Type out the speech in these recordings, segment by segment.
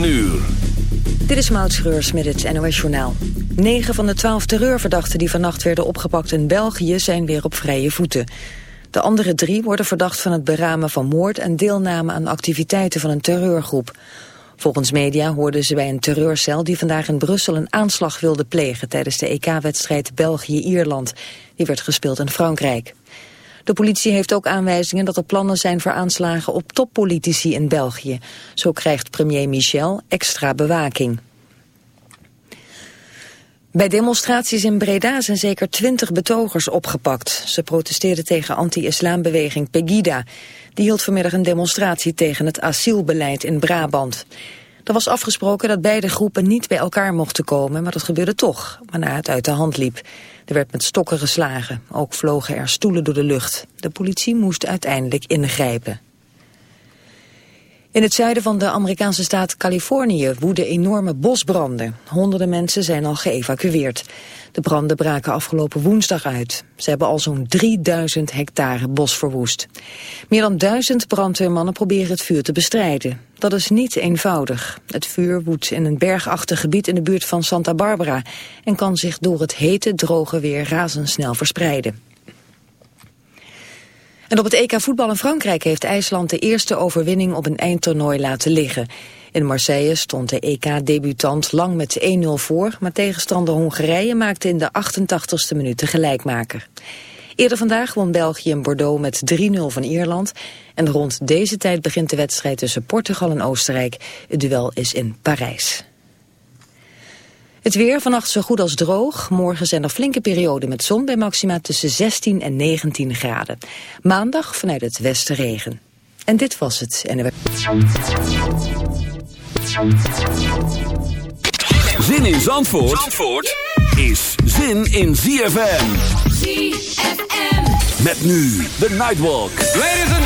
9 uur. Dit is Maud Schreurs met het NOS Journaal. 9 van de 12 terreurverdachten die vannacht werden opgepakt in België zijn weer op vrije voeten. De andere drie worden verdacht van het beramen van moord en deelname aan activiteiten van een terreurgroep. Volgens media hoorden ze bij een terreurcel die vandaag in Brussel een aanslag wilde plegen tijdens de EK-wedstrijd België-Ierland. Die werd gespeeld in Frankrijk. De politie heeft ook aanwijzingen dat er plannen zijn voor aanslagen op toppolitici in België. Zo krijgt premier Michel extra bewaking. Bij demonstraties in Breda zijn zeker twintig betogers opgepakt. Ze protesteerden tegen anti-islambeweging Pegida. Die hield vanmiddag een demonstratie tegen het asielbeleid in Brabant. Er was afgesproken dat beide groepen niet bij elkaar mochten komen, maar dat gebeurde toch, waarna het uit de hand liep. Er werd met stokken geslagen. Ook vlogen er stoelen door de lucht. De politie moest uiteindelijk ingrijpen. In het zuiden van de Amerikaanse staat Californië woeden enorme bosbranden. Honderden mensen zijn al geëvacueerd. De branden braken afgelopen woensdag uit. Ze hebben al zo'n 3000 hectare bos verwoest. Meer dan duizend brandweermannen proberen het vuur te bestrijden. Dat is niet eenvoudig. Het vuur woedt in een bergachtig gebied in de buurt van Santa Barbara... en kan zich door het hete, droge weer razendsnel verspreiden. En op het EK voetbal in Frankrijk heeft IJsland de eerste overwinning op een eindtoernooi laten liggen. In Marseille stond de EK-debutant lang met 1-0 voor, maar tegenstander Hongarije maakte in de 88ste minuut de gelijkmaker. Eerder vandaag won België in Bordeaux met 3-0 van Ierland. En rond deze tijd begint de wedstrijd tussen Portugal en Oostenrijk. Het duel is in Parijs. Het weer vannacht zo goed als droog. Morgen zijn er flinke perioden met zon bij maxima tussen 16 en 19 graden. Maandag vanuit het westen regen. En dit was het. Zin in Zandvoort, Zandvoort is zin in ZFM. ZFM. Met nu de Nightwalk. Ladies and.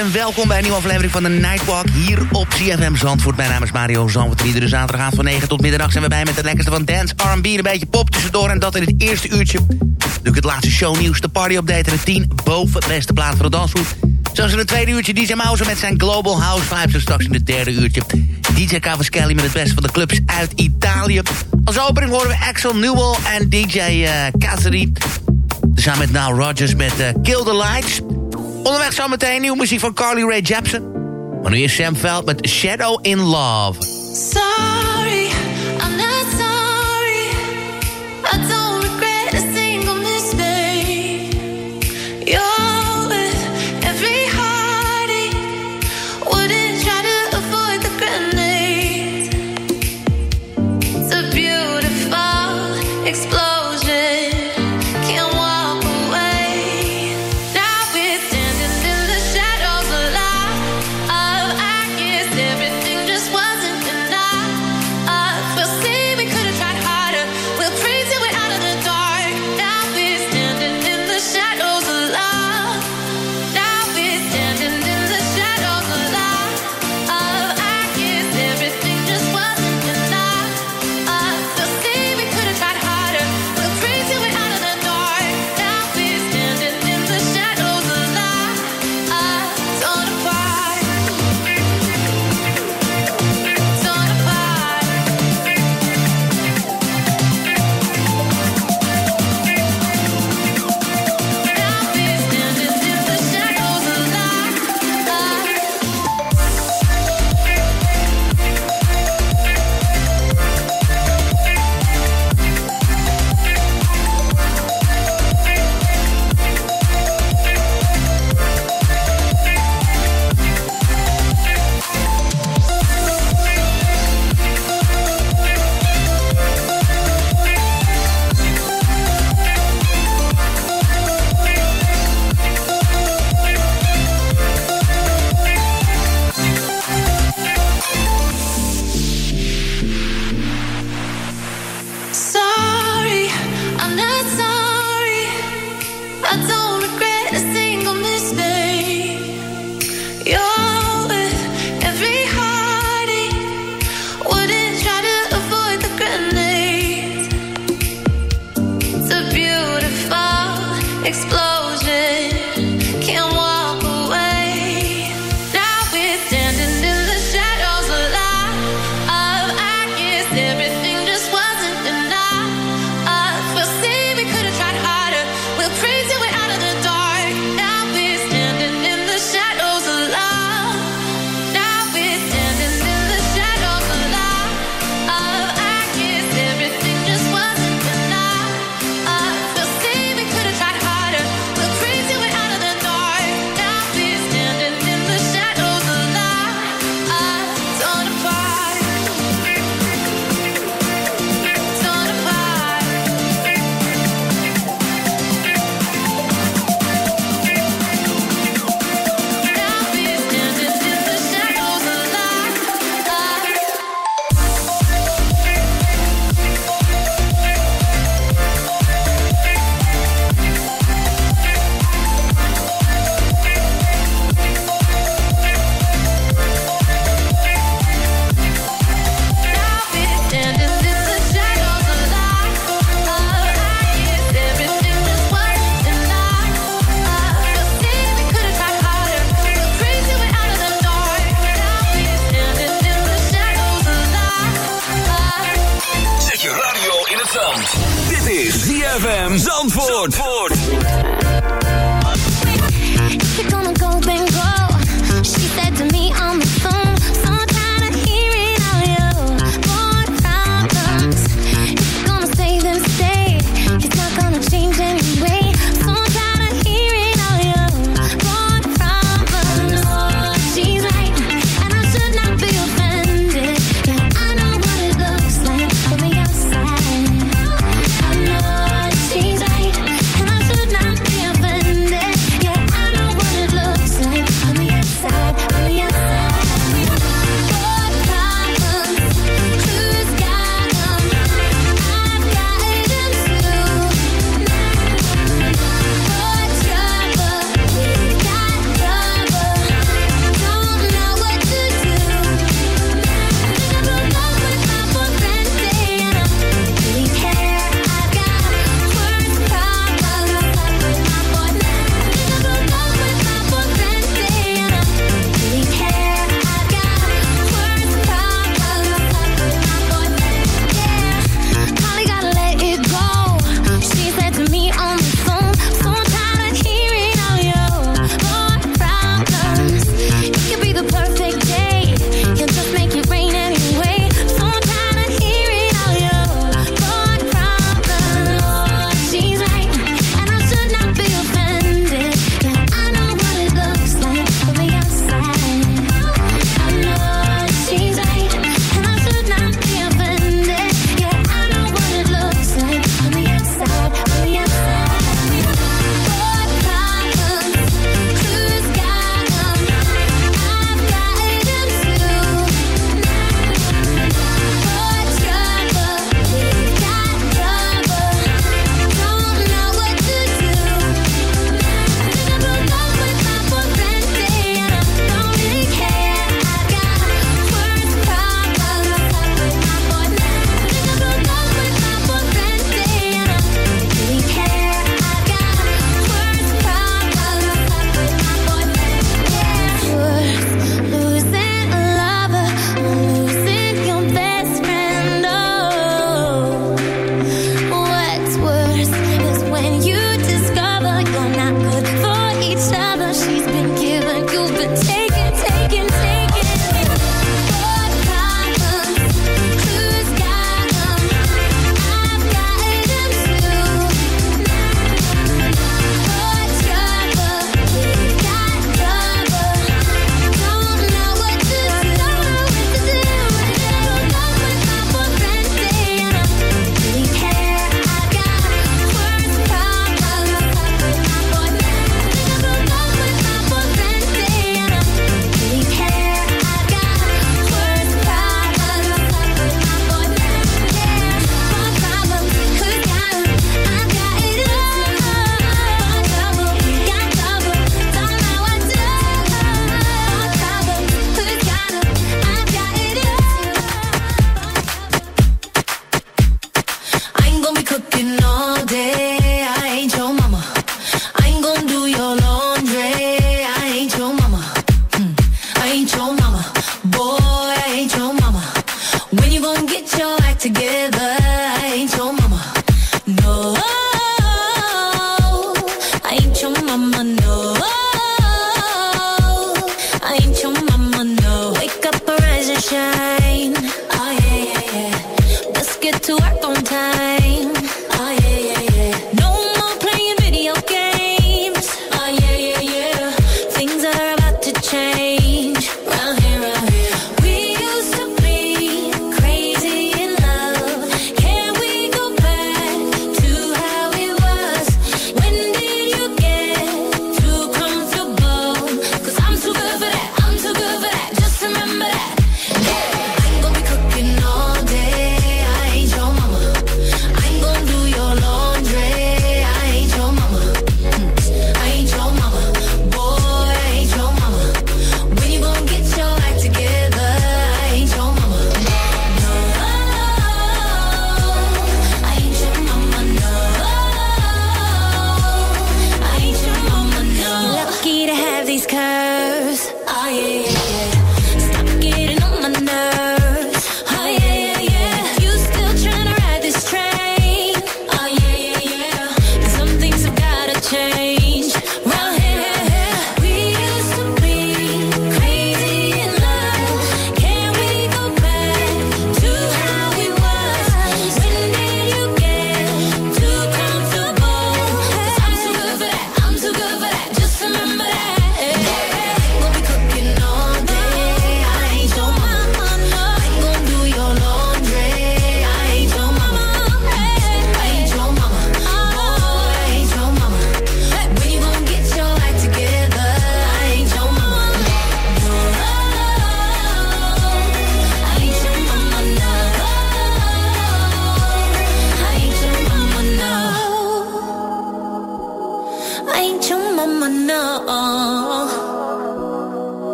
En welkom bij een nieuwe aflevering van de Nightwalk hier op CFM Zandvoort. Mijn naam is Mario Zandvoort. Iedere zaterdag van 9 tot middernacht zijn we bij met het lekkerste van dance, R&B, een beetje pop tussendoor. En dat in het eerste uurtje. Ik het laatste shownieuws, de party-update en de 10 boven beste plaats voor de dansvoet. Zoals in het tweede uurtje DJ Mouse met zijn Global House Vibes. En straks in het derde uurtje DJ Cavaschelli met het beste van de clubs uit Italië. Als opening horen we Axel Newell en DJ uh, eh. Samen met Nile Rodgers met uh, Kill the Lights. Onderweg zometeen nieuwe muziek van Carly Rae Jepsen. Maar nu is Sam Veld met Shadow in Love.